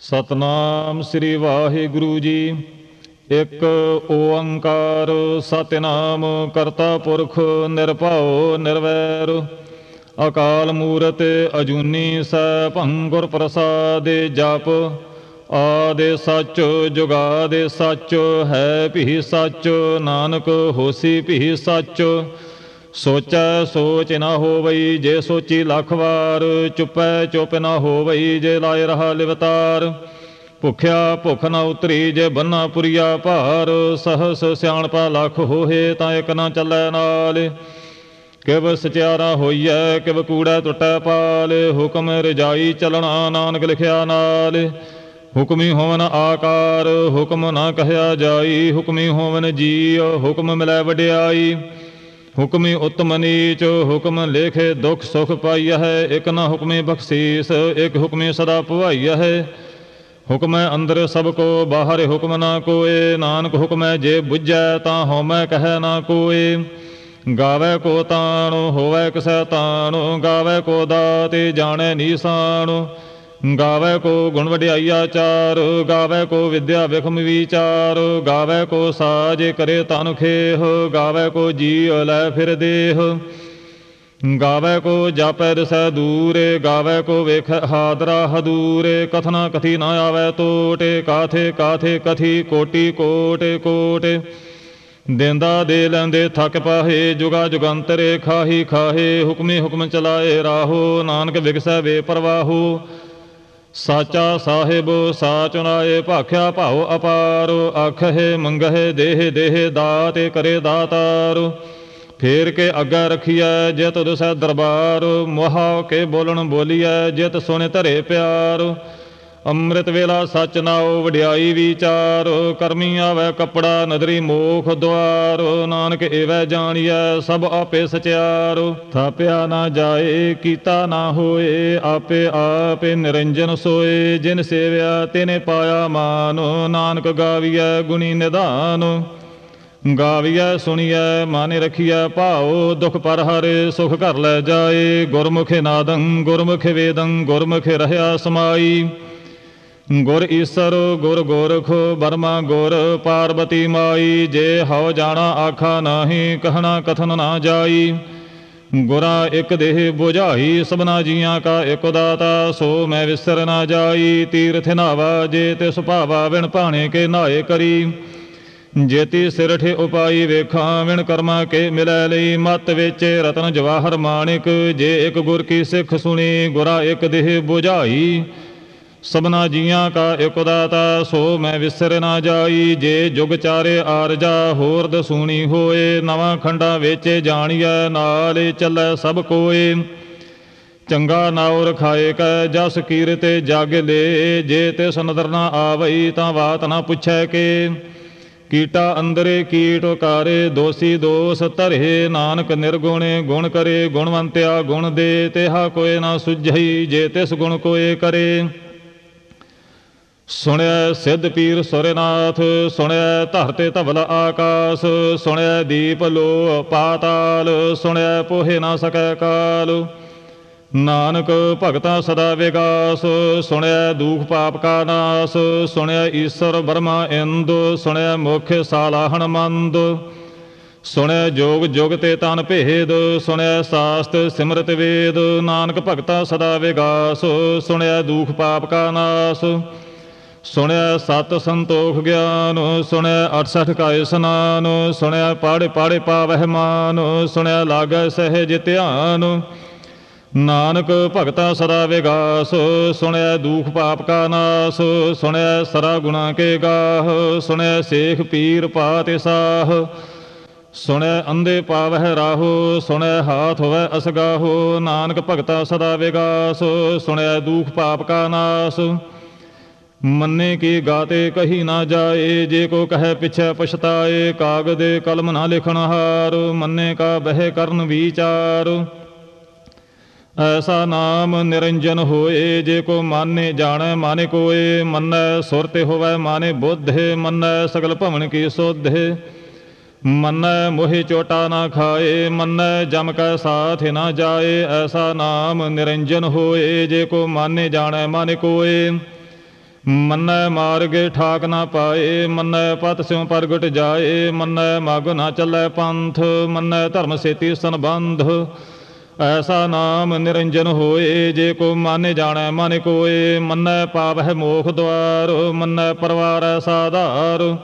ਸਤਨਾਮ ਸ੍ਰੀ ਵਾਹਿਗੁਰੂ ਜੀ। ਇੱਕ ਓੰਕਾਰ ਸਤਿਨਾਮ ਕਰਤਾ ਪੁਰਖ ਨਿਰਭਉ ਨਿਰਵੈਰ। ਅਕਾਲ ਮੂਰਤ ਅਜੂਨੀ ਸੈਭੰ ਗੁਰ ਪ੍ਰਸਾਦਿ ਜਪ। ਆਦੇ ਸੱਚ ਜੁਗਾਦੇ ਸੱਚ ਹੈ ਭੀ ਸੱਚ। ਨਾਨਕ ਹੋਸੀ ਭੀ ਸੱਚ। ਸੋਚੈ ਸੋਚ ਨਾ ਹੋਵਈ ਜੇ ਸੋਚੀ ਲੱਖ ਵਾਰ, ਚੁੱਪੈ ਚੁੱਪ ਨਾ ਹੋਵਈ ਜੇ ਲਾਇ ਰਹਾ ਲਿਵਤਾਰ। ਭੁਖਿਆ ਭੁਖ ਨਾ ਉਤਰੀ ਜੇ ਬੰਨਾ ਪੁਰੀਆ ਭਾਰ, ਸਹਸ ਸਿਆਣਪਾ ਲੱਖ ਹੋਏ ਤਾਂ ਇਕ ਨਾ ਚੱਲੈ ਨਾਲ। ਕਿਵ ਸਚਿਆਰਾ ਹੋਈਐ, ਕਿਵ ਕੂੜਾ ਟੁੱਟੈ ਪਾਲ, ਹੁਕਮ ਰਜਾਈ ਚਲਣਾ ਨਾਨਕ ਲਿਖਿਆ ਨਾਲ। ਹੁਕਮੀ ਹੋਵਨ ਆਕਾਰ, ਹੁਕਮ ਨਾ ਕਹਿਆ ਜਾਈ, ਹੁਕਮੀ ਹੋਵਨ ਜੀ ਹੁਕਮ ਮਿਲੈ ਵਡਿਆਈ। ਹੁਕਮੀ ਉਤਮ ਨੀਚ ਹੁਕਮ ਲੇਖੇ ਦੁਖ ਸੁਖ ਪਾਈਆ ਹੈ, ਇਕ ਨਾ ਹੁਕਮੇ ਬਖਸ਼ੀਸ, ਇਕ ਹੁਕਮੇ ਸਦਾ ਭਵਾਈਆ ਹੈ। ਹੁਕਮੈ ਅੰਦਰ ਸਭ ਕੋ, ਬਾਹਰ ਹੁਕਮ ਨਾ ਕੋਏ, ਨਾਨਕ ਹੁਕਮੈ ਜੇ ਬੁੱਝੈ, ਤਾਂ ਹਉਮੈ ਕਹੈ ਨਾ ਕੋਏ। ਗਾਵੇ ਕੋ ਤਾਣ, ਹੋਵੇ ਕਿਸੈ ਤਾਣ, ਗਾਵੇ ਕੋ ਦਾਤੇ, ਜਾਣੈ ਨੀਸਾਨ ਗਾਵੇ ਕੋ ਗੁਣ ਵਡਿਆਈ ਆਚਾਰ ਗਾਵੇ ਕੋ ਵਿਦਿਆ ਵਿਖਮ ਵਿਚਾਰ, ਗਾਵੇ ਕੋ ਸਾਜ ਕਰੇ ਤਨ ਖੇਹ, ਗਾਵੇ ਕੋ ਜੀ ਲੈ ਫਿਰ ਦੇਹ। ਗਾਵੇ ਕੋ ਜਾਪੈ ਰਸੈ ਦੂਰੇ, ਗਾਵੇ ਕੋ ਵੇਖ ਹਾਦਰਾ ਹਦੂਰੇ, ਕਥਨਾ ਕਥੀ ਨਾ ਆਵੇ ਟੋਟੇ ਕਾਥੇ ਕਾਥੇ ਕਥੀ ਕੋਟੀ ਕੋਟੇ ਕੋਟੇ। ਦੇਂਦਾ ਦੇ ਲੈਂਦੇ ਥੱਕ ਪਾਹੇ, ਜੁਗਾ ਜੁਗੰਤਰੇ ਖਾਹੀ ਖਾਹੇ, ਹੁਕਮੇ ਹੁਕਮ ਚਲਾਏ ਰਾਹੋ, ਨਾਨਕ ਵਿਗਸੈ ਵੇ ਪਰਵਾਹੋ ਸਾਚਾ ਸਾਹਿਬ, ਸਾਚ ਨਾਏ, ਭਾਖਿਆ ਭਾਉ ਅਪਾਰ ਆਖੇ ਮੰਗਹਿ, ਦੇਹ ਦੇਹ ਦਾਤੇ, ਕਰੇ ਦਾਤਾਰ। ਫੇਰ ਕੇ ਅੱਗਾ ਰਖੀਐ ਜਿਤ ਦੁਸੈ ਦਰਬਾਰ, ਮੋਹਾ ਕੇ ਬੋਲਣ ਬੋਲੀਐ ਜਿਤ ਸੁਣੇ ਧਰੇ ਪਿਆਰ। ਅੰਮ੍ਰਿਤ ਵੇਲਾ ਸਚ ਨਾਉ, ਵਡਿਆਈ ਵਿਚਾਰ, ਕਰਮੀ ਆਵੈ ਕਪੜਾ, ਨਦਰੀ ਮੋਖ ਦੁਆਰ, ਨਾਨਕ ਏਵੈ ਜਾਣੀਐ ਸਭ ਆਪੇ ਸਚਿਆਰ। ਥਾਪਿਆ ਨਾ ਜਾਏ, ਕੀਤਾ ਨਾ ਹੋਏ, ਆਪੇ ਆਪੇ ਨਿਰੰਜਨ ਸੋਏ। ਜਿਨ ਸੇਵਿਆ, ਤਿਨੇ ਪਾਇਆ ਮਾਨ, ਨਾਨਕ ਗਾਵੀਐ ਗੁਣੀ ਨਿਧਾਨ। ਗਾਵੀਐ, ਸੁਣੀਐ, ਮਾਨੇ ਰਖੀਐ, ਭਾਉ, ਦੁਖ ਪਰ ਹਰੇ, ਸੁਖ ਘਰ ਲੈ ਜਾਏ। ਗੁਰਮੁਖੇ ਨਾਦੰ, ਗੁਰਮੁਖੇ ਵੇਦੰ, ਗੁਰਮੁਖੇ ਰਹਿਆ ਸਮਾਈ। ਗੁਰ ਈਸਰ, ਗੁਰ ਗੋਰਖ ਬਰਮਾ ਗੁਰ, ਪਾਰਬਤੀ ਮਾਈ, ਜੇ ਹਉ ਜਾਣਾ ਆਖਾ ਨਾਹੀ, ਕਹਿਣਾ ਕਥਨ ਨਾ ਜਾਈ। ਗੁਰਾ ਇਕ ਦੇਹ 부ਝਾਈ ਸਭਨਾ ਜੀਆਂ ਕਾ ਇਕ ਦਾਤਾ, ਸੋ ਮੈਂ ਵਿਸਰ ਨਾ ਜਾਈ। ਤੀਰਥ ਨਾਵਾ, ਜੇ ਤੇ ਸੁਭਾਵਾ ਵਿਣ ਭਾਣੇ ਕੇ ਨਾਏ ਕਰੀ। ਜੇਤੀ ਸਿਰਠੇ ਉਪਾਈ, ਵੇਖਾਂ ਵਿਣ ਕਰਮਾ ਕੇ ਮਿਲੈ ਲਈ। ਮਤ ਵਿੱਚ ਰਤਨ ਜਵਾਹਰ ਮਾਣਿਕ, ਜੇ ਇਕ ਗੁਰ ਕੀ ਸਿੱਖ ਸੁਣੀ, ਗੁਰਾ ਇਕ ਦੇਹ 부ਝਾਈ ਸਭਨਾ ਜੀਆਂ ਕਾ ਇਕ ਦਾਤਾ, ਸੋ ਮੈਂ ਵਿਸਰ ਨਾ ਜਾਈ। ਜੇ ਜੁਗ ਚਾਰੇ ਆਰਜਾ ਹੋਰ ਦਸੂਣੀ ਹੋਏ। ਨਵਾਂ ਖੰਡਾ ਵਿੱਚ ਜਾਣੀਐ, ਨਾਲ ਚੱਲੈ ਸਭ ਕੋਏ। ਚੰਗਾ ਨਾਉ ਰਖਾਏ ਕੈ, ਜਸ ਕੀਰਤੇ ਜਗ ਲੇ। ਜੇ ਤਿਸ ਨਦਰ ਨਾ ਆਵਈ, ਤਾਂ ਬਾਤ ਨਾ ਪੁੱਛੈ ਕੇ। ਕੀਟਾ ਅੰਦਰੇ ਕੀਟ ਕਾਰੇ ਦੋਸੀ ਦੋਸ ਧਰੇ। ਨਾਨਕ ਨਿਰਗੁਣੇ ਗੁਣ ਕਰੇ, ਗੁਣਵੰਤਿਆ ਗੁਣ ਦੇ। ਤੇਹਾ ਕੋਏ ਨਾ ਸੁਝਈ, ਜੇ ਤਿਸ ਗੁਣ ਕੋਏ ਕਰੇ। ਸੁਣਿਆ ਸਿੱਧ ਪੀਰ ਸੁਰਨਾਥ ਸੁਣਿਆ ਧਰਤੇ ਧਵਲ ਆਕਾਸ ਸੁਣਿਆ ਦੀਪ ਲੋ ਪਾਤਾਲ ਸੁਣਿਆ ਪੋਹੇ ਨਾ ਸਕੈ ਕਾਲ। ਨਾਨਕ ਭਗਤਾ ਸਦਾ ਵਿਗਾਸ ਸੁਣਿਆ ਦੁਖ ਪਾਪ ਕਾ ਨਾਸ ਸੁਣਿਆ ਈਸ਼ਰ ਬਰਮਾ ਇੰਦ ਸੁਣਿਆ ਮੁਖ ਸਾਲਾਹਣ ਮੰਦ ਸੁਣਿਆ ਜੋਗ ਜੁਗ ਤੇ ਤਨ ਭੇਦ ਸੁਣਿਆ ਸਾਸਤ ਸਿਮਰਤ ਵੇਦ। ਨਾਨਕ ਭਗਤਾ ਸਦਾ ਵਿਗਾਸ ਸੁਣਿਆ ਦੁਖ ਪਾਪ ਕਾ ਨਾਸ। ਸੁਣਿਆ ਸਤ ਸੰਤੋਖ ਗਿਆਨ, ਸੁਣਿਆ 68 ਕਾ ਇਸਨਾਨ ਸੁਣਿਆ ਪਾੜੇ ਪਾੜੇ ਪਾਵਹਿ ਮਾਨ, ਸੁਣਿਆ ਲਾਗੈ ਸਹਿਜ ਧਿਆਨ। ਨਾਨਕ ਭਗਤਾ ਸਦਾ ਵਿਗਾਸ, ਸੁਣਿਆ ਦੁਖ ਪਾਪ ਕਾ ਨਾਸ, ਸੁਣਿਆ ਸਰਾ ਗੁਣਾ ਕੇ ਗਾਹ, ਸੁਣਿਆ ਸੇਖ ਪੀਰ ਪਾਤਿ ਸਾਹ। ਸੁਣੈ ਅੰਦੇ ਪਾਵਹਿ ਰਾਹੋ ਸੁਣੈ ਹਾਥ ਹੋਵੇ ਅਸਗਾਹੋ। ਨਾਨਕ ਭਗਤਾ ਸਦਾ ਵਿਗਾਸ ਸੁਣੈ ਦੁਖ ਪਾਪ ਕਾ ਨਾਸ। ਮੰਨੇ ਕੀ ਗਾਤੇ ਕਹੀ ਨਾ ਜਾਏ, ਜੇ ਕੋ ਕਹੈ ਪਿਛੈ ਪਛਤਾਏ, ਕਾਗਦੇ ਕਲਮ ਨਾ ਲਿਖਣ ਹਾਰ, ਮੰਨੇ ਕਾ ਬਹਿ ਕਰਨ ਵਿਚਾਰ। ਐਸਾ ਨਾਮ ਨਿਰੰਜਨ ਹੋਏ, ਜੇ ਕੋ ਮਾਨੇ ਜਾਣੈ ਮਾਨੇ ਕੋਏ, ਮੰਨੈ ਸੁਰਤੇ ਹੋਵੈ ਮਾਨੇ ਬੁੱਧੇ, ਮੰਨੈ ਸਗਲ ਭਵਨ ਕੀ ਸੋਧੇ। ਮੰਨੈ ਮੋਹਿ ਚੋਟਾ ਨਾ ਖਾਏ, ਮੰਨੈ ਜਮ ਕੈ ਸਾਥ ਨਾ ਜਾਏ, ਐਸਾ ਨਾਮ ਨਿਰੰਜਨ ਹੋਏ, ਜੇ ਕੋ ਮਾਨੇ ਜਾਣੈ ਮਾਨੇ ਕੋਏ। ਮੰਨੈ ਮਾਰਗੇ ਠਾਕ ਨਾ ਪਾਏ, ਮੰਨੈ ਪਤ ਸਿਉ ਪ੍ਰਗਟ ਜਾਏ, ਮੰਨੈ ਮਗ ਨਾ ਚੱਲੈ ਪੰਥ, ਮੰਨੈ ਧਰਮ ਸੇਤੀ ਸੰਬੰਧ। ਐਸਾ ਨਾਮ ਨਿਰੰਜਨ ਹੋਏ, ਜੇ ਕੋ ਮਾਨੇ ਜਾਣੈ ਮਨ ਕੋਏ, ਮੰਨੈ ਪਾਪ ਹੈ ਮੋਖ ਦਵਾਰ ਮੰਨੈ ਪਰਵਾਰੈ ਸਾਧਾਰ।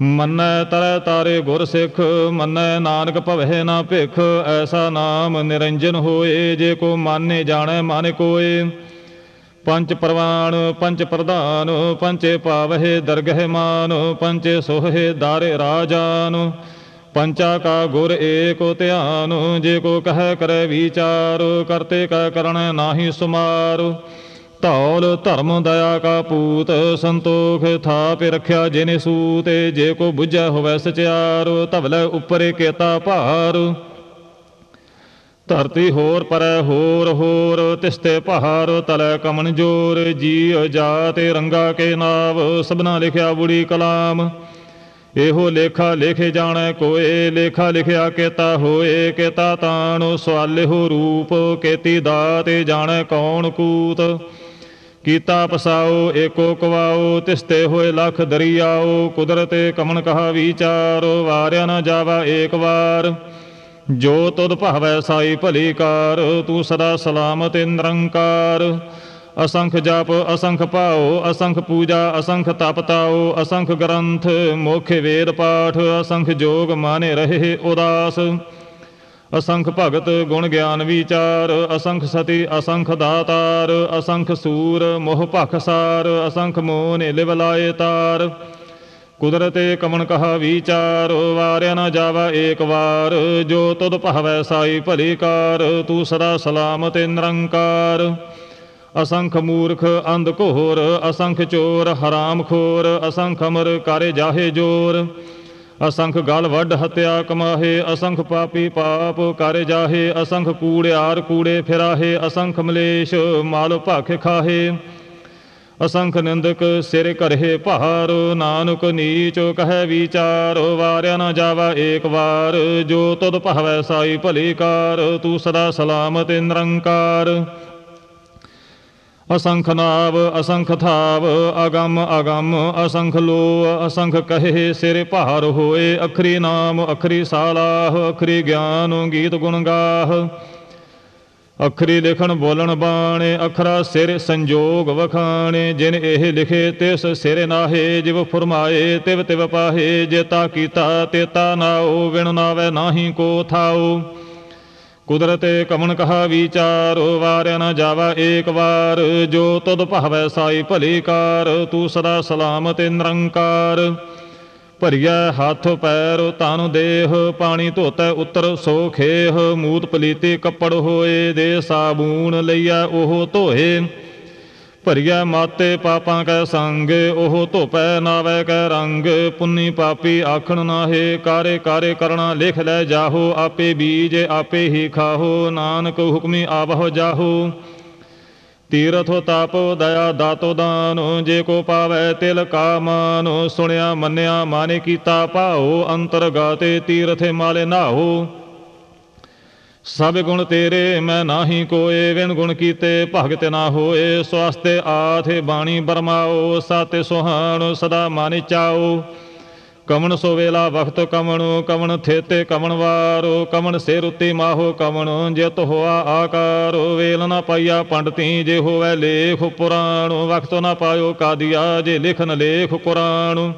ਮੰਨੈ ਤਰੈ ਤਾਰੇ ਗੁਰ ਸਿੱਖ, ਮੰਨੈ ਨਾਨਕ ਭਵਹਿ ਨਾ ਭਿਖ। ਐਸਾ ਨਾਮ ਨਿਰੰਜਨ ਹੋਏ, ਜੇ ਕੋ ਮਾਨੇ ਜਾਣੈ ਮਨ ਕੋਏ ਪੰਚ ਪ੍ਰਵਾਣ ਪੰਚ ਪ੍ਰਧਾਨ, ਪੰਚੇ ਪਾਵਹਿ ਦਰਗਹਿ ਮਾਨ, ਪੰਚੇ ਸੋਹੇ ਦਾਰੇ ਰਾਜਾਨ। ਪੰਚਾ ਕਾ ਗੁਰ ਏਕੋ ਧਿਆਨ, ਜੇ ਕੋ ਕਹੈ ਕਰੈ ਵਿਚਾਰ, ਕਰਤੇ ਕਾ ਕਰਣ ਨਾਹੀ ਸੁਮਾਰ। ਧੌਲ ਧਰਮ ਦਇਆ ਕਾ ਪੂਤ, ਸੰਤੋਖ ਥਾਪਿ ਰਖਿਆ ਜਿਨੇ ਸੂਤੇ, ਜੇ ਕੋ ਬੁਝੈ ਹੋਵੈ ਸਚਿਆਰ, ਧਵਲੇ ਉਪਰੇ ਕੇਤਾ ਭਾਰ। ਧਰਤੀ ਹੋਰ ਪਰੈ ਹੋਰ ਹੋਰ, ਤਿਸਤੇ ਪਹਾਰ ਤਲੈ ਕਮਨ ਜੋਰ ਜੀ ਜਾਤੇ ਰੰਗਾ ਕੇ ਨਾਵ, ਸਭਨਾ ਲਿਖਿਆ ਬੁੜੀ ਕਲਾਮ। ਇਹੋ ਲੇਖਾ ਲਿਖੇ ਜਾਣੈ ਕੋਏ, ਲੇਖਾ ਲਿਖਿਆ ਕੇਤਾ ਹੋਏ, ਕੇਤਾ ਤਾਣ ਸਵਾਲਿਹੋ ਰੂਪ, ਕੇਤੀ ਦਾਤੇ ਜਾਣੈ ਕੌਣ ਕੂਤ। ਕੀਤਾ ਪਸਾਓ, ਏਕੋ ਕਵਾਓ, ਤਿਸਤੇ ਹੋਏ ਲਖ ਦਰਿਆਓ, ਕੁਦਰਤੇ ਕਮਨ ਕਹਾ ਵਿਚਾਰੋ, ਵਾਰਿਆ ਨਾ ਜਾਵਾ ਏਕ ਵਾਰ। ਜੋ ਤੁਧ ਭਾਵੈ ਸਾਈ ਭਲੀ ਕਾਰ, ਤੂੰ ਸਦਾ ਸਲਾਮਤ ਨਿਰੰਕਾਰ। ਅਸੰਖ ਜਪ, ਅਸੰਖ ਭਾਉ, ਅਸੰਖ ਪੂਜਾ, ਅਸੰਖ ਤਪ ਤਾਉ, ਅਸੰਖ ਗ੍ਰੰਥ, ਮੋਖ ਵੇਦ ਪਾਠ, ਅਸੰਖ ਜੋਗ ਮਾਨੇ ਰਹੇ ਉਦਾਸ। ਅਸੰਖ ਭਗਤ ਗੁਣ ਗਿਆਨ ਵਿਚਾਰ, ਅਸੰਖ ਸਤੀ, ਅਸੰਖ ਦਾਤਾਰ, ਅਸੰਖ ਸੂਰ, ਮੋਹ ਭਖਸਾਰ ਅਸੰਖ ਮੋਹ ਨੇ ਲਿਵ ਲਾਏ ਤਾਰ। ਕੁਦਰਤੇ ਕਮਨ ਕਹਾ ਵਿਚਾਰ, ਵਾਰਿਆ ਨਾ ਜਾਵਾ ਏਕ ਵਾਰ। ਜੋ ਤੁਧ ਭਾਵੈ ਸਾਈ ਭਲੀ ਕਾਰ, ਤੂੰ ਸਦਾ ਸਲਾਮਤ ਨਿਰੰਕਾਰ। ਅਸੰਖ ਮੂਰਖ ਅੰਧ ਘੋਰ, ਅਸੰਖ ਚੋਰ ਹਰਾਮ ਖੋਰ, ਅਸੰਖ ਅਮਰ ਕਰੇ ਜਾਹੇ ਜੋਰ। ਅਸੰਖ ਗਲ ਵੱਡ ਹਤਿਆ ਕਮਾਹੇ, ਅਸੰਖ ਪਾਪੀ ਪਾਪ ਕਰੇ ਜਾਹੇ। ਅਸੰਖ ਕੂੜਿਆਰ ਕੂੜੇ ਫਿਰਾਹੇ, ਅਸੰਖ ਮਲੇਸ਼ ਮਾਲ ਭਾਖੇ ਖਾਹੇ। ਅਸੰਖ ਨਿੰਦਕ ਸਿਰ ਕਰਹਿ ਭਾਰ, ਨਾਨਕ ਨੀਚ ਕਹੈ ਵਿਚਾਰ, ਵਾਰਿਆ ਨਾ ਜਾਵਾ ਏਕ ਵਾਰ, ਜੋ ਤੁਧ ਭਾਵੈ ਸਾਈ ਭਲੀ ਕਾਰ, ਤੂੰ ਸਦਾ ਸਲਾਮਤ ਨਿਰੰਕਾਰ। ਅਸੰਖ ਨਾਵ, ਅਸੰਖ ਥਾਵ, ਅਗੰਮ ਅਗੰਮ, ਅਸੰਖ ਲੋ ਅਸੰਖ ਕਹੇ ਸਿਰ ਭਾਰ ਹੋਏ, ਅਖਰੀ ਨਾਮ, ਅਖਰੀ ਸਾਲਾਹ, ਅਖਰੀ ਗਿਆਨ, ਗੀਤ ਗੁਣ ਗਾਹ। ਅਖਰੀ ਲਿਖਣ ਬੋਲਣ ਬਾਣੇ, ਅਖਰਾ ਸਿਰ ਸੰਜੋਗ ਵਖਾਣੇ, ਜਿਨ ਇਹ ਲਿਖੇ ਤਿਸ ਸਿਰ ਨਾਹੇ, ਜਿਵ ਫਰਮਾਏ, ਤਿਵ ਤਿਵ ਪਾਹੇ ਜੇਤਾ ਕੀਤਾ ਤੇ ਤਾ ਨਾਉ ਵਿਣ ਨਾਵੇ ਨਾਹੀ ਕੋ ਥਾਉ ਕੁਦਰਤੇ ਕਮਨ ਕਹਾ ਵਿਚਾਰੋ, ਵਾਰਿਆ ਨਾ ਜਾਵਾ ਏਕ ਵਾਰ, ਜੋ ਤਦ ਭਾਵੈ ਸਾਈ ਭਲੀ ਕਾਰ, ਤੂੰ ਸਦਾ ਸਲਾਮਤ ਨਿਰੰਕਾਰ। ਭਰੀਆ ਹੱਥ ਪੈਰ ਤਨ ਦੇਹ, ਪਾਣੀ ਧੋਤੈ ਉਤਰ ਸੋ ਖੇਹ, ਮੂਤ ਪਲੀਤੇ ਕੱਪੜ ਹੋਏ ਦੇ ਸਾਬੂਨ ਲਈਆ ਉਹ ਧੋਏ। ਭਰੀਆ ਮਾਤੇ ਪਾਪਾਂ ਕੈ ਸੰਗ, ਉਹ ਧੋਪੈ ਨਾਵੇ ਕੈ ਰੰਗ। ਪੁੰਨੀ ਪਾਪੀ ਆਖਣ ਨਾਹੇ, ਕਾਰੇ ਕਾਰੇ ਕਰਣਾ ਲਿਖ ਲੈ ਜਾਹੋ, ਆਪੇ ਬੀਜ ਆਪੇ ਹੀ ਖਾਹੋ, ਨਾਨਕ ਹੁਕਮੀ ਆਵਹੁ ਜਾਹੋ। ਤੀਰਥੋ ਤਾਪੋ ਦਇਆ ਦਾਤੋ ਦਾਨ, ਜੇ ਕੋ ਪਾਵੈ ਤਿਲ ਕਾ ਮਾਨ ਸੁਣਿਆ ਮੰਨਿਆ ਮਾਨੇ ਕੀਤਾ ਭਾਉ, ਅੰਤਰਗਾਤੇ ਤੀਰਥੇ ਮਾਲੇ ਨਾਹੋ। ਸਭ ਗੁਣ ਤੇਰੇ, ਮੈਂ ਨਾਹੀ ਕੋਏ, ਵਿਣ ਗੁਣ ਕੀਤੇ ਭਗਤ ਨਾ ਹੋਏ, ਸਵਾਸਤੇ ਆਥੇ ਬਾਣੀ ਬਰਮਾਓ, ਸਾਤੇ ਸੁਹਾਣ ਸਦਾ ਮਨ ਚਾਓ। ਕਮਣ ਸੋ ਵੇਲਾ ਵਖਤ ਕਮਣ ਕਮਣ ਥੇਤੇ ਕਮਣ ਵਾਰੋ ਕਮਣ ਸੇ ਰੁਤੀ ਮਾਹੋ ਕਮਣ ਜਿਤ ਹੋਆ ਆਕਾਰ, ਵੇਲ ਨਾ ਪਾਈਆ ਪੰਡਤੀ, ਜੇ ਹੋਵੇ ਲੇਖ ਪੁਰਾਣ, ਵਖਤ ਨਾ ਪਾਇਓ ਕਾਦੀਆ, ਜੇ ਲਿਖਨ ਲੇਖ ਕੁਰਾਨ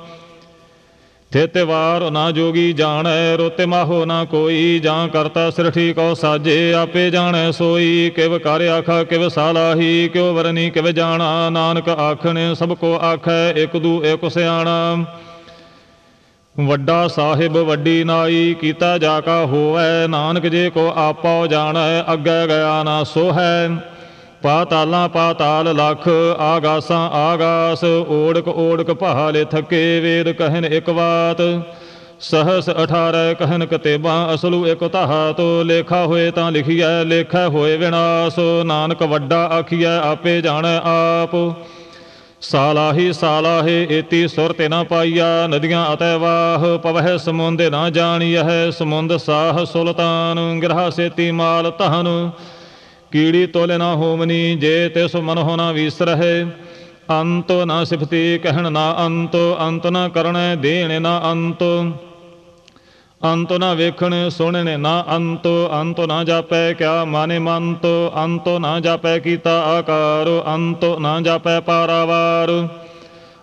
ਥੇਤੇ ਵਾਰ ਨਾ ਜੋਗੀ ਜਾਣੈ, ਰੋਤੇ ਮਾਹੋ ਨਾ ਕੋਈ, ਜਾਂ ਕਰਤਾ ਸਿਰਠੀ ਕੋ ਸਾਜੇ, ਆਪੇ ਜਾਣੈ ਸੋਈ, ਕਿਵ ਕਰ ਆਖਾ, ਕਿਵ ਸਾਲਾਹੀ, ਕਿਉ ਵਰਨੀ, ਕਿਵ ਜਾਣਾ, ਨਾਨਕ ਆਖਣੇ, ਸਭ ਕੋ ਆਖੈ, ਇਕ ਦੂ, ਇਕ ਸਿਆਣਾ। ਵੱਡਾ ਸਾਹਿਬ ਵੱਡੀ ਨਾਈ, ਕੀਤਾ ਜਾ ਕਾ ਹੋਵੈ, ਨਾਨਕ ਜੇ ਕੋ ਆਪੋ ਜਾਣੈ, ਅੱਗੇ ਗਿਆ ਨਾ ਸੋਹੈ। ਪਾਤਾਲਾਂ ਪਾਤਾਲ ਲਖ, ਆਗਾਸਾਂ ਆਗਾਸ, ਓੜਕ ਓੜਕ ਪਹਾਲੇ ਥਕੇ ਵੇਦ ਕਹਿਨ ਇਕ ਬਾਤ। ਸਹਸ 18 ਕਹਿਨ ਕਤੇਬਾਂ, ਅਸਲੂ ਇਕ ਤਹਾ ਤੋ ਲੇਖਾ ਹੋਏ ਤਾਂ ਲਿਖੀਐ, ਲੇਖਾ ਹੋਏ ਵਿਨਾਸ਼। ਨਾਨਕ ਵੱਡਾ ਆਖੀਐ, ਆਪੇ ਜਾਣੈ ਆਪ। ਸਾਲਾਹੀ ਸਾਲਾਹੇ ਏਤੀ ਸੁਰ ਤੇ ਨਾ ਪਾਈਆ, ਨਦੀਆਂ ਅਤੈ ਵਾਹ, ਪਵਹਿ ਸਮੁੰਦੇ ਨਾ ਜਾਣੀਐ, ਸਮੁੰਦ ਸਾਹ ਸੁਲਤਾਨ, ਗ੍ਰਹ ਸੇਤੀ ਮਾਲ ਤਹਨ ਕੀੜੀ ਤੋਲੇ ਨਾ ਹੋਮਨੀ, ਜੇ ਤਿਸ ਮਨ ਨਾ ਵਿਸਰਹਿ। ਅੰਤ ਨਾ ਸਿਫਤੀ, ਕਹਿਣ ਨਾ ਅੰਤ ਅੰਤ ਨਾ ਕਰਣੈ ਦੇਣ ਨਾ ਅੰਤ। ਅੰਤ ਨਾ ਵੇਖਣ ਸੁਣਨ ਨਾ ਅੰਤ ਅੰਤ ਨਾ ਜਾਪੈ ਕਿਆ ਮਾਨੇ ਮੰਤ, ਅੰਤ ਨਾ ਜਾਪੈ ਕੀਤਾ ਆਕਾਰ, ਅੰਤ ਨਾ ਜਾਪੈ ਪਾਰਾਵਾਰ।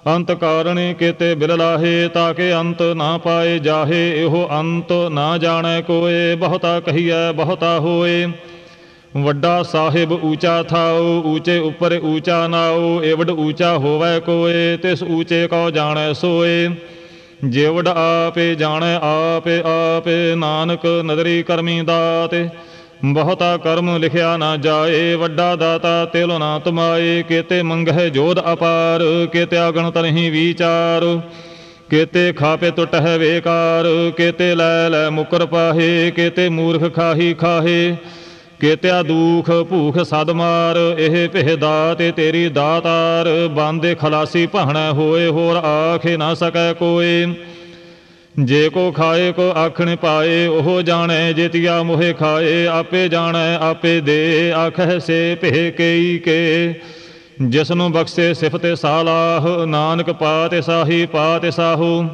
ਅੰਤ ਕਾਰਣ ਕੀਤੇ ਬਿਰਲਾਹੇ ਤਾਂ ਕਿ ਅੰਤ ਨਾ ਪਾਏ ਜਾਹੇ, ਇਹੋ ਅੰਤ ਨਾ ਜਾਣੈ ਕੋਏ, ਬਹੁਤਾ ਕਹੀਐ, ਬਹੁਤਾ ਹੋਏ। ਵੱਡਾ ਸਾਹਿਬ ਊਚਾ ਥਾਉ, ਊਚੇ ਉੱਪਰ ਊਚਾ ਨਾਉ, ਏਵਡ ਊਚਾ ਹੋਵੈ ਕੋਏ, ਤਿਸ ਊਚੇ ਕੋ ਜਾਣੈ ਸੋਏ। ਜਿਵਡ ਆਪੇ ਜਾਣੈ, ਆਪੇ ਆਪੇ ਨਾਨਕ ਨਦਰੀ ਕਰਮੀ ਦਾਤੇ। ਬਹੁਤਾ ਕਰਮ ਲਿਖਿਆ ਨਾ ਜਾਏ, ਵੱਡਾ ਦਾਤਾ ਤਿਲ ਨਾ ਤੁਮਾਏ। ਕੇਤੇ ਮੰਗਹਿ ਜੋਧ ਅਪਾਰ, ਕੇਤੇ ਆਗਣ ਤਰਹੀ ਵਿਚਾਰ। ਕੇਤੇ ਖਾਪੇ ਟੁਟਹਿ ਵੇਕਾਰ, ਕੇਤੇ ਲੈ ਲੈ ਮੁਕਰ ਪਾਹੇ, ਕੇਤੇ ਮੂਰਖ ਖਾਹੀ ਖਾਹੇ। ਕੇਤਿਆ ਦੂਖ ਭੂਖ ਸਦ ਮਾਰ, ਇਹ ਭਿਹ ਦਾਤੇ ਤੇਰੀ ਦਾਤਾਰ, ਬੰਦੇ ਖਲਾਸੀ ਭਾਣਾ ਹੋਏ, ਹੋਰ ਆਖੇ ਨਾ ਸਕੈ ਕੋਏ ਜੇ ਕੋ ਖਾਏ, ਕੋ ਆਖਣ ਪਾਏ, ਉਹ ਜਾਣੈ ਜੇਤੀਆ ਮੋਹਿ ਖਾਏ, ਆਪੇ ਜਾਣੈ, ਆਪੇ ਦੇ ਆਖੈ ਸੇ ਭੇ ਕਈ ਕੇ। ਜਿਸ ਨੂੰ ਬਖਸ਼ੇ ਸਿਫਤੇ ਸਾਲਾਹ, ਨਾਨਕ ਪਾਤੇ ਸਾਹੀ ਪਾਤੇ ਸਾਹੂ।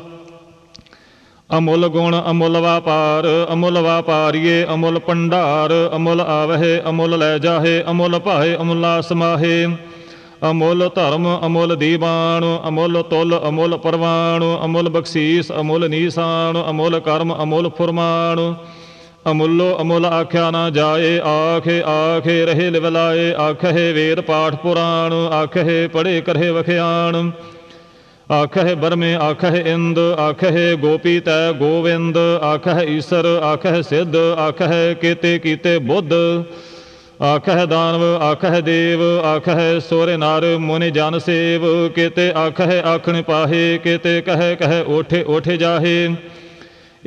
ਅਮੁੱਲ ਗੁਣ ਅਮੁੱਲ ਵਾਪਾਰ, ਅਮੁੱਲ ਵਾਪਾਰੀਏ ਅਮੁੱਲ ਪੰਡਾਰ ਅਮੁੱਲ ਆਵਹਿ, ਅਮੁੱਲ ਲੈ ਜਾਹੇ, ਅਮੁੱਲ ਭਾਏ ਅਮੁੱਲਾ ਸਮਾਹੇ ਅਮੁੱਲ ਧਰਮ, ਅਮੁੱਲ ਦੀਵਾਨ, ਅਮੁੱਲ ਤੁਲ, ਅਮੁੱਲ ਪਰਵਾਨ, ਅਮੁੱਲ ਬਖਸ਼ੀਸ, ਅਮੁੱਲ ਨੀਸਾਨ, ਅਮੁੱਲ ਕਰਮ, ਅਮੁੱਲ ਫੁਰਮਾਨ। ਅਮੁੱਲੋ ਅਮੁੱਲ ਆਖਿਆ ਨਾ ਜਾਏ, ਆਖੇ ਆਖੇ ਰਹੇ ਲਿਵਲਾਏ, ਆਖੇ ਵੇਦ ਪਾਠ ਪੁਰਾਣ, ਆਖੇ ਪੜੇ ਕਰੇ ਵਖਿਆਣ। ਆਖਹਿ ਬਰਮੇ, ਆਖਹਿ ਇੰਦ, ਆਖਹਿ ਗੋਪੀ ਤੈ ਗੋਵਿੰਦ, ਆਖਹਿ ਈਸਰ, ਆਖਹਿ ਸਿੱਧ, ਆਖਹਿ ਕੀਤੇ ਕੀਤੇ ਬੁੱਧ। ਆਖਹਿ ਦਾਨਵ, ਆਖਹਿ ਦੇਵ, ਆਖਹਿ ਸੋਰੇ ਨਾਰ, ਮੁਨਿ ਜਨ ਸੇਵ। ਕੀਤੇ ਆਖਹਿ ਆਖਣ ਪਾਹੇ, ਕੀਤੇ ਕਹਿ ਕਹਿ ਓਠੇ ਓਠੇ ਜਾਹੇ।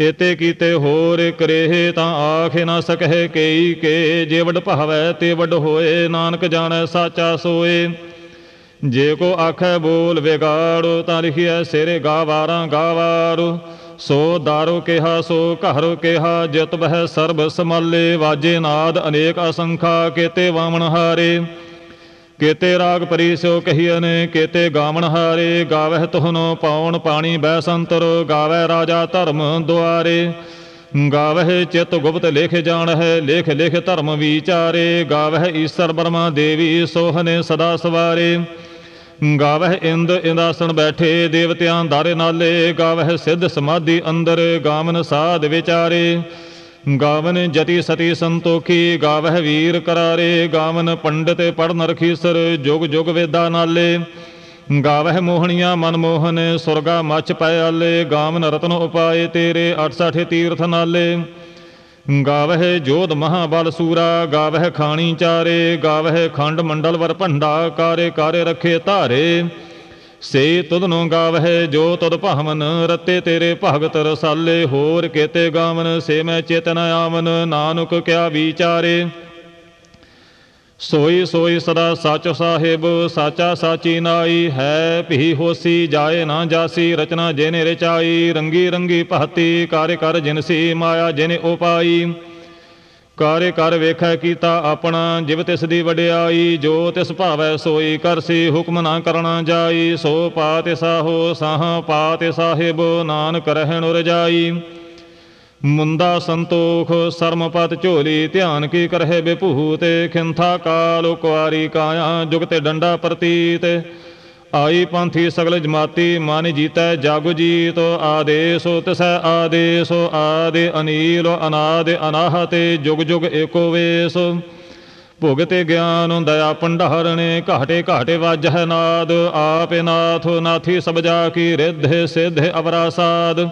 ਏਤੇ ਕੀਤੇ ਹੋਰ ਕਰੇਹ ਤਾਂ ਆਖੇ ਨਾ ਸਕਹਿ ਕਈ ਕੇ। ਜੇ ਵਡ ਭਾਵੈ ਤੇ ਵਡ ਹੋਏ, ਨਾਨਕ ਜਾਣੈ ਸਾਚਾ ਸੋਏ। ਜੇ ਕੋ ਆਖੈ ਬੋਲ ਵਿਗਾੜੋ, ਤਾਂ ਲਿਖਿਆ ਸਿਰੇ ਗਾਵਾਰਾਂ ਗਾਵਾਰੋ ਸੋ ਦਾਰੋ ਕਿਹਾ, ਸੋ ਘਰ ਕਿਹਾ, ਜਿਤ ਬਹਿ ਸਰਬ ਸਮੱਲੇ ਵਾਜੇ ਨਾਦ ਅਨੇਕ ਅਸੰਖਾ, ਕੇਤੇ ਵਾਮਣ ਹਾਰੇ। ਕੇਤੇ ਰਾਗ ਪਰੀ ਸੋ ਕਹੀਨ ਕੇਤੇ ਗਾਵਣ ਹਾਰੇ। ਗਾਵਹਿ ਤੁਹਨੋ ਪਾਉਣ ਪਾਣੀ ਬੈ ਸੰਤਰ ਗਾਵੈ ਰਾਜਾ ਧਰਮ ਦੁਆਰੇ। ਗਾਵਹਿ ਚਿਤ ਗੁਪਤ ਲਿਖ ਜਾਣ ਹੈ ਲੇਖ ਲਿਖ ਧਰਮ ਵਿਚਾਰੇ। ਗਾਵਹਿ ਈਸ਼ਰ ਬਰਮਾ ਦੇਵੀ ਸੋਹਨੇ ਸਦਾ ਸਵਾਰੇ। ਗਾਵਹਿ ਇੰਦ ਇੰਦਾਸਣ ਬੈਠੇ, ਦੇਵਤਿਆਂ ਦਾਰੇ ਨਾਲੇ, ਗਾਵਹਿ ਸਿੱਧ ਸਮਾਧੀ ਅੰਦਰ, ਗਾਵਨ ਸਾਧ ਵਿਚਾਰੇ। ਗਾਵਨ ਜਤੀ ਸਤੀ ਸੰਤੋਖੀ, ਗਾਵਹਿ ਵੀਰ ਕਰਾਰੇ। ਗਾਵਨ ਪੰਡਤ ਪੜਨ ਰਖੀਸਰ, ਜੁਗ ਜੁਗ ਵੇਦਾ ਨਾਲੇ। ਗਾਵਹਿ ਮੋਹਣੀਆਂ ਮਨ ਮੋਹਨ, ਸੁਰਗਾ ਮਚ ਪਇਆਲੇ ਗਾਵਨ ਰਤਨ ਉਪਾਏ ਤੇਰੇ 68 ਤੀਰਥ ਨਾਲੇ। ਗਾਵਹਿ ਜੋਧ ਮਹਾਬਲ ਸੂਰਾ, ਗਾਵਹਿ ਖਾਣੀ ਚਾਰੇ, ਗਾਵਹਿ ਖੰਡ ਮੰਡਲ ਵਰ ਭੰਡਾ, ਕਾਰੇ ਕਾਰੇ ਰਖੇ ਧਾਰੇ। ਸੇ ਤੁਧਨੋ ਗਾਵਹਿ, ਜੋ ਤੁਧ ਭਵਨ, ਰਤੇ ਤੇਰੇ ਭਗਤ ਰਸਾਲੇ, ਹੋਰ ਕੇਤੇ ਗਾਵਨ, ਸੇ ਮੈਂ ਚੇਤਨ ਆਵਨ, ਨਾਨਕ ਕਿਆ ਵਿਚਾਰੇ। ਸੋਈ ਸੋਈ ਸਦਾ ਸਚ ਸਾਹਿਬ, ਸਾਚਾ ਸਾਚੀ ਨਾਈ, ਹੈ ਭੀ ਹੋਸੀ ਜਾਏ ਨਾ ਜਾਸੀ, ਰਚਨਾ ਜਿਨੇ ਰਚਾਈ, ਰੰਗੀ ਰੰਗੀ ਪਹਤੀ ਕਾਰੇ ਕਰ ਜਿਨਸੀ ਮਾਇਆ ਜਿਨੇ ਉਪਾਈ। ਕਾਰੇ ਕਰ ਵੇਖੈ ਕੀਤਾ ਆਪਣਾ, ਜਿਵ ਤਿਸ ਦੀ ਵਡਿਆਈ, ਜੋ ਤਿਸ ਭਾਵੈ ਸੋਈ ਕਰਸੀ ਹੁਕਮ ਨਾ ਕਰਣਾ ਜਾਈ। ਸੋ ਪਾਤਿ ਸਾਹੋ ਸਾਹ ਪਾਤਿ ਸਾਹਿਬ ਨਾਨਕ ਰਹਿਣ ਰਜਾਈ ਮੁੰਦਾ ਸੰਤੋਖ ਸਰਮਪਤ ਝੋਲੀ ਧਿਆਨ ਕੀ ਕਰਹਿ ਬਿਭੂਤ ਖਿੰਥਾ ਕਾਲ ਕੁਆਰੀ ਕਾਇਆ ਜੁਗਤੇ ਡੰਡਾ ਪ੍ਰਤੀਤ। ਆਈ ਪੰਥੀ ਸਗਲ ਜਮਾਤੀ, ਮਨ ਜੀਤੈ ਜਗ ਜੀਤ। ਆਦੇਸੋ ਤਿਸੈ ਆਦੇਸੋ, ਆਦੇ ਅਨੀਲ, ਅਨਾਦ ਅਨਾਹਤੇ, ਜੁਗ ਜੁਗ ਏਕੋ ਵੇਸ। ਭੁਗਤੇ ਗਿਆਨ ਦਇਆ ਭੰਡਾਰਣੇ ਘਾਟੇ ਘਾਟੇ ਵਾਜਹਿ ਨਾਦ। ਆਪੇ ਨਾਥ, ਨਾਥੀ ਸਭ ਜਾ ਕੀ ਰਿੱਧ, ਸਿੱਧ ਅਵਰਾਸਾਦ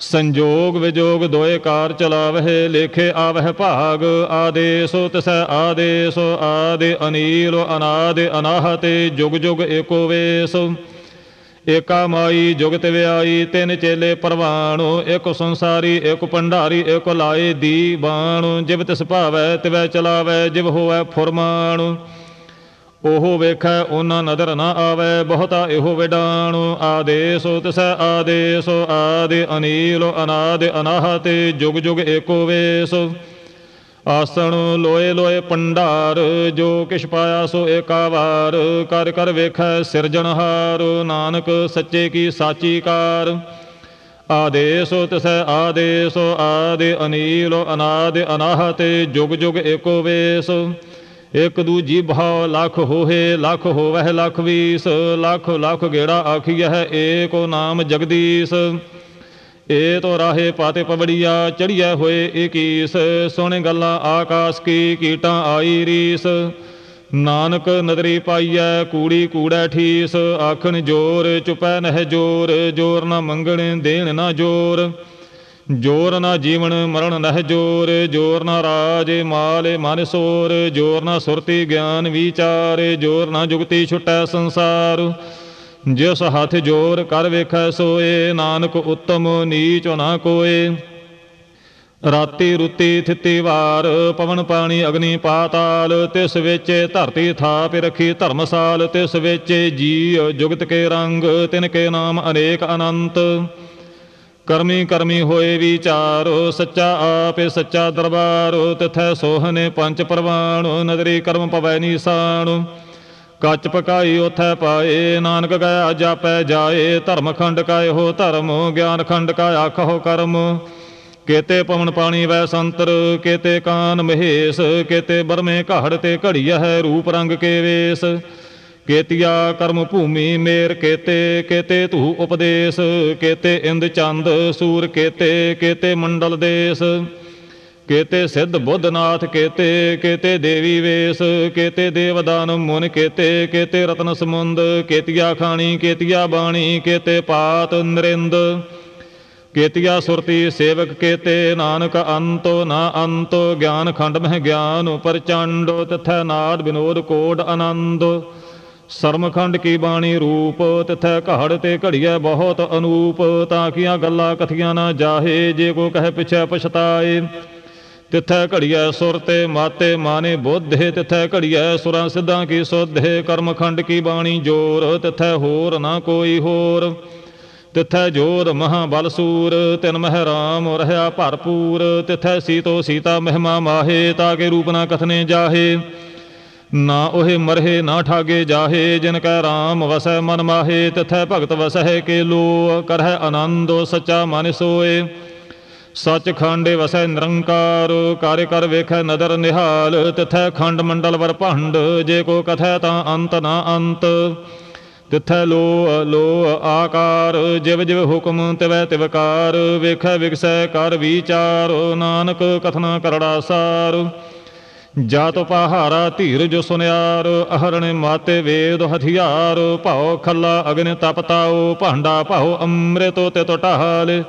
ਸੰਜੋਗ ਵਿਜੋਗ ਦੋਏ ਕਾਰ ਚਲਾਵਹਿ, ਲੇਖੇ ਆਵਹਿ ਭਾਗ ਆਦੇਸੋ ਤਸੈ ਆਦੇਸੋ ਆਦੇ ਅਨੀਲ ਅਨਾਦ ਅਨਾਹਤੇ, ਜੁਗ ਜੁਗ ਏਕੋ ਵੇਸ। ਏਕਾ ਮਾਈ ਜੁਗਤ ਵਿਆਈ, ਤਿੰਨ ਚੇਲੇ ਪਰਵਾਣੋ, ਇਕ ਸੰਸਾਰੀ, ਇੱਕ ਭੰਡਾਰੀ, ਇਕ ਲਾਏ ਦੀ ਬਾਣ ਜਿਵ ਤਿਸ ਭਾਵੈ, ਤਿਵੈ ਚਲਾਵੈ, ਜਿਵ ਹੋਵੈ ਫੁਰਮਾਨ ਉਹ ਵੇਖੈ ਉਹਨਾਂ ਨਦਰ ਨਾ ਆਵੇ, ਬਹੁਤਾ ਇਹੋ ਵਿਡਾਣ। ਆਦੇਸੋ ਤਿਸੈ ਆਦੇਸੋ, ਆਦਿ ਅਨੀਲ, ਅਨਾਦ ਅਨਾਹਤੇ, ਜੁਗ ਜੁਗ ਏਕੋ ਵੇਸ। ਆਸਣ ਲੋਏ ਲੋਏ ਪੰਡਾਰ, ਜੋ ਕਿਛ ਪਾਇਆ ਸੋ ਏਕਾਵਾਰ ਕਰ ਕਰ ਵੇਖੈ ਸਿਰਜਣਹਾਰ ਨਾਨਕ ਸੱਚੇ ਕੀ ਸਾਚੀ ਕਾਰ। ਆਦੇਸੋ ਤਿਸੈ ਆਦੇਸੋ, ਆਦਿ ਅਨੀਲੋ, ਅਨਾਦ ਅਨਾਹਤ, ਜੁਗ ਜੁਗ ਏਕੋ ਵੇਸੋ। ਇਕ ਦੂਜੀ ਭਾਵ ਲਖ ਹੋਏ ਲਖ ਹੋਵਹਿ ਲਖ ਵੀਸ, ਲਖ ਲਖ ਗੇੜਾ ਆਖੀਐ ਏਕੋ ਨਾਮ ਜਗਦੀਸ਼। ਏ ਤੋ ਰਾਹੇ ਪਾਤੇ ਪਵੜੀਆ, ਚੜੀਐ ਹੋਏ ਏਕੀਸ ਸੁਣ ਗੱਲਾਂ ਆਕਾਸ ਕੀ, ਕੀਟਾਂ ਆਈ ਰੀਸ। ਨਾਨਕ ਨਦਰੀ ਪਾਈਐ, ਕੂੜੀ ਕੂੜੈ ਠੀਸ। ਆਖਣ ਜੋਰ, ਚੁਪੈ ਨਹਿ ਜੋਰ ਜੋਰ ਨਾ ਮੰਗਣ ਦੇਣ ਨਾ ਜੋਰ। ਜੋਰ ਨਾ ਜੀਵਨ ਮਰਨ ਨਹਿ ਜੋਰ ਜੋਰ ਨਾ ਰਾਜ ਮਾਲ ਮਨ ਸੋਰ, ਜੋਰ ਨਾ ਸੁਰਤੀ ਗਿਆਨ ਵਿਚਾਰ, ਜੋਰ ਨਾ ਜੁਗਤੀ ਛੁਟੈ ਸੰਸਾਰ। ਜਿਸ ਹੱਥ ਜੋਰ ਕਰ ਵੇਖੈ ਸੋਏ, ਨਾਨਕ ਉਤਮ ਨੀਚ ਨਾ ਕੋਏ। ਰਾਤੀ ਰੁਤੀ ਥਿੱਤੀ ਵਾਰ, ਪਵਨ ਪਾਣੀ ਅਗਨੀ ਪਾਤਾਲ, ਤਿਸ ਵਿੱਚ ਧਰਤੀ ਥਾਪ ਰਖੀ ਧਰਮਸਾਲ, ਤਿਸ ਵਿੱਚ ਜੀ ਜੁਗਤ ਕੇ ਰੰਗ, ਤਿਨ ਕੇ ਨਾਮ ਅਨੇਕ ਅਨੰਤ। ਕਰਮੀ ਕਰਮੀ ਹੋਏ ਵਿਚਾਰੋ, ਸੱਚਾ ਆਪੇ ਸੱਚਾ ਦਰਬਾਰੋ, ਤਿਥੈ ਸੋਹਨੇ ਪੰਜ ਪ੍ਰਵਾਣ, ਨਦਰੀ ਕਰਮ ਪਵੈ ਨੀਸਾਨ ਕੱਚ ਪਕਾਈ ਉਥੈ ਪਾਏ, ਨਾਨਕ ਗਿਆ ਜਾਪੈ ਜਾਏ, ਧਰਮ ਖੰਡ ਕਾਇ ਹੋ ਧਰਮ, ਗਿਆਨ ਖੰਡ ਕਾ ਆਖੋ ਕਰਮ। ਕੇਤੇ ਪਵਨ ਪਾਣੀ ਵੈ ਸੰਤਰ, ਕੇਤੇ ਕਾਨ ਮਹੇਸ਼, ਕੇਤੇ ਬਰਮੇ ਘਾੜ ਤੇ ਘੜੀਆ ਹੈ ਰੂਪ ਰੰਗ ਕੇ ਵੇਸ। ਕੇਤਿਆ ਕਰਮ ਭੂਮੀ ਮੇਰ ਕੇਤੇ ਕੇਤੇ ਧੂ ਉਪਦੇਸ਼, ਕੇਤੇ ਇੰਦ ਚੰਦ ਸੂਰ ਕੇਤੇ ਕੇਤੇ ਮੰਡਲ ਦੇਸ। ਕੇਤੇ ਸਿੱਧ ਬੁੱਧਨਾਥ ਕੇਤੇ ਕੇਤੇ ਦੇਵੀ ਵੇਸ, ਕੇਤੇ ਦੇਵਦਾਨ ਮੁਨ ਕੇਤੇ ਕੇਤੇ ਰਤਨ ਸਮੁੰਦ, ਕੇਤੀਆ ਖਾਣੀ, ਕੇਤੀਆ ਬਾਣੀ, ਕੇਤੇ ਪਾਤ ਨਰਿੰਦ। ਕੇਤਿਆ ਸੁਰਤੀ ਸੇਵਕ ਕੇਤੇ, ਨਾਨਕ ਅੰਤੋ, ਨਾ ਅੰਤੋ, ਗਿਆਨ ਖੰਡ ਮਹਿ ਗਿਆਨ ਪ੍ਰਚੰਡ ਤਥੈ ਨਾਦ ਬਿਨੋਦ ਕੋਡ ਆਨੰਦ। ਸਰਮਖੰਡ ਕੀ ਬਾਣੀ ਰੂਪ, ਤਿਥੈ ਘੜ ਤੇ ਘੜੀਐ ਬਹੁਤ ਅਨੂਪ, ਤਾਂ ਕੀਆਂ ਗੱਲਾਂ ਕਥੀਆਂ ਨਾ ਜਾਹੇ, ਜੇ ਕੋ ਕਹੇ ਪਿਛੈ ਪਛਤਾਏ। ਤਿਥੈ ਘੜੀਐ ਸੁਰ ਤੇ ਮਾਤੇ ਮਾਨੇ ਬੁੱਧੇ ਤਿਥੈ ਘੜੀਐ ਸੁਰਾਂ ਸਿੱਧਾਂ ਕੀ ਸੁਧੇ ਕਰਮਖੰਡ ਕੀ ਬਾਣੀ ਜੋਰ, ਤਿਥੈ ਹੋਰ ਨਾ ਕੋਈ ਹੋਰ। ਤਿਥੈ ਜੋਧ ਮਹਾਬਲ ਸੂਰ, ਤਿਨ ਮਹਿ ਰਾਮ ਰਹਿਆ ਭਰਪੂਰ। ਤਿਥੈ ਸੀਤੋ ਸੀਤਾ ਮਹਿਮਾ ਮਾਹੇ, ਤਾਂ ਤਾਕੇ ਰੂਪ ਨਾ ਕਥਨੇ ਜਾਹੇ। ਨਾ ਉਹੇ ਮਰਹੇ, ਨਾ ਠਾਗੇ ਜਾਹੇ, ਜਿਨ ਕੈ ਰਾਮ ਵਸੈ, ਮਨ ਮਾਹੇ, ਤਿਥੈ ਭਗਤ ਵਸਹਿ ਕੇ ਲੋ ਕਰਹਿ ਆਨੰਦੋ ਸਚਾ ਮਨ ਸੋਏ। ਸਚ ਖੰਡੇ ਵਸੈ ਨਿਰੰਕਾਰ, ਕਾਰਿ ਕਰ ਵੇਖੈ ਨਦਰ ਨਿਹਾਲ, ਤਿਥੈ ਖੰਡ ਮੰਡਲ ਵਰ ਭੰਡ, ਜੇ ਕੋ ਕਥੈ ਤਾਂ ਅੰਤ ਨਾ ਅੰਤ। ਤਿਥੈ ਲੋ ਲੋ ਆਕਾਰ, ਜਿਵ ਜਿਵ ਹੁਕਮ ਤਿਵੈ ਤਿਵਕਾਰ ਵੇਖੈ ਵਿਗਸੈ ਕਰ ਵਿਚਾਰ, ਨਾਨਕ ਕਥਨਾ ਕਰੜਾ ਸਾਰ। ਜਾਤ ਪਹਾਰਾ ਧੀਰ ਜੋ ਸੁਨਿਆਰ, ਅਹਰਣ ਮਾਤੇ ਵੇਦ ਹਥਿਆਰ, ਭਾਉ ਖੱਲਾ ਅਗਨ ਤਪਤਾਓ ਭਾਂਡਾ ਭਾਉ ਅੰਮ੍ਰਿਤੋ ਤੇ ਟਹਾਲ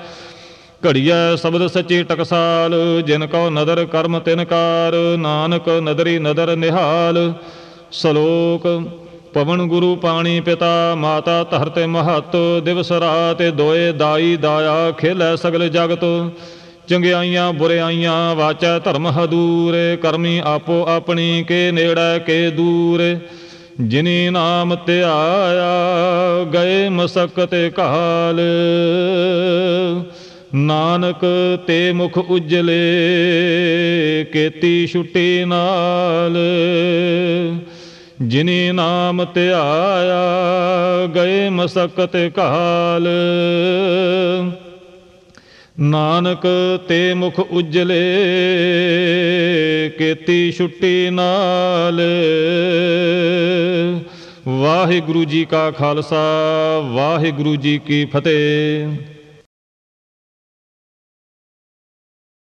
ਘੜੀਐ ਸ਼ਬਦ ਸੱਚੀ ਟਕਸਾਲ, ਜਿਨ ਕੋ ਨਦਰ ਕਰਮ ਤਿਨਕਾਰ ਨਾਨਕ ਨਦਰੀ ਨਦਰ ਨਿਹਾਲ। ਸ਼ਲੋਕ, ਪਵਨ ਗੁਰੂ ਪਾਣੀ ਪਿਤਾ, ਮਾਤਾ ਧਰਤ ਮਹਤ, ਦਿਵਸ ਰਾਤ ਦੋਏ ਦਾਈ ਦਾਇਆ ਖੇਲੇ ਸਗਲ ਜਗਤ। ਚੰਗਿਆਈਆਂ, ਬੁਰਿਆਈਆਂ, ਵਾਚੈ ਧਰਮ ਹਦੂਰ, ਕਰਮੀ ਆਪੋ ਆਪਣੀ ਕੇ ਨੇੜੇ ਕੇ ਦੂਰ। ਜਿਨੀ ਨਾਮ ਧਿਆਇਆ, ਗਏ ਮਸਕਤ ਕਾਲ ਨਾਨਕ ਤੇ ਮੁਖ ਉਜਲੇ, ਕੇਤੀ ਛੁੱਟੀ ਨਾਲ। ਜਿਨੀ ਨਾਮ ਧਿਆਇਆ, ਗਏ ਮਸਕਤ ਕਾਲ ਨਾਨਕ ਤੇ ਮੁਖ ਉਜਲੇ, ਕੇਤੀ ਛੁੱਟੀ ਨਾਲ। ਵਾਹਿਗੁਰੂ ਜੀ ਕਾ ਖਾਲਸਾ, ਵਾਹਿਗੁਰੂ ਜੀ ਕੀ ਫਤਿਹ।